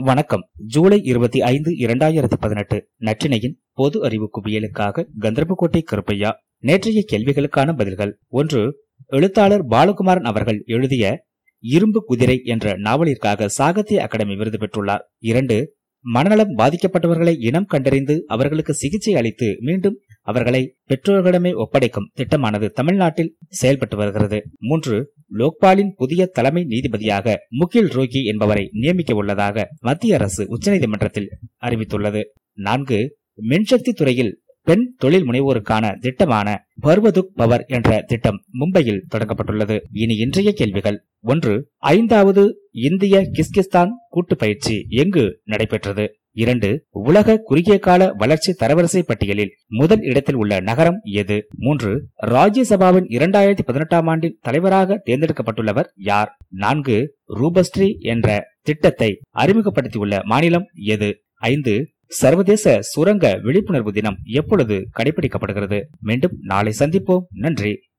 வணக்கம். ஜூலை இருபத்தி ஐந்து இரண்டாயிரத்தி பதினெட்டு. நற்றினையின் பொது அறிவு குவியலுக்காக கந்தர்போட்டை கருப்பையா நேற்றைய கேள்விகளுக்கான பதில்கள். ஒன்று எழுத்தாளர் பாலகுமாரன் அவர்கள் எழுதிய இரும்பு குதிரை என்ற நாவலிற்காக சாகித்ய அகாடமி விருது பெற்றுள்ளார். இரண்டு மனநலம் பாதிக்கப்பட்டவர்களை இனம் கண்டறிந்து அவர்களுக்கு சிகிச்சை அளித்து மீண்டும் அவர்களை பெற்றோர்களிடமே ஒப்படைக்கும் திட்டமானது தமிழ்நாட்டில் செயல்பட்டு வருகிறது. மூன்று லோக்பாலின் புதிய தலைமை நீதிபதியாக முகில் ரோகி என்பவரை நியமிக்க உள்ளதாக மத்திய அரசு உச்சநீதிமன்றத்தில் அறிவித்துள்ளது. நான்கு மின்சக்தி துறையில் பெண் தொழில் முனைவோருக்கான திட்டமான பர்வதுக் பவர் என்ற திட்டம் மும்பையில் தொடங்கப்பட்டுள்ளது. இனி இன்றைய கேள்விகள். ஒன்று ஐந்தாவது இந்திய கிஸ்கிஸ்தான் கூட்டு பயிற்சி எங்கு நடைபெற்றது? இரண்டு உலக குறுகிய கால வளர்ச்சி தரவரிசை பட்டியலில் முதல் இடத்தில் உள்ள நகரம் எது? மூன்று ராஜ்யசபாவின் இரண்டாயிரத்தி பதினெட்டாம் ஆண்டின் தலைவராக தேர்ந்தெடுக்கப்பட்டுள்ளவர் யார்? நான்கு ரூபஸ்ரீ என்ற திட்டத்தை அறிமுகப்படுத்தியுள்ள மாநிலம் எது? ஐந்து சர்வதேச சுரங்க விழிப்புணர்வு தினம் எப்பொழுது கடைபிடிக்கப்படுகிறது? மீண்டும் நாளை சந்திப்போம். நன்றி.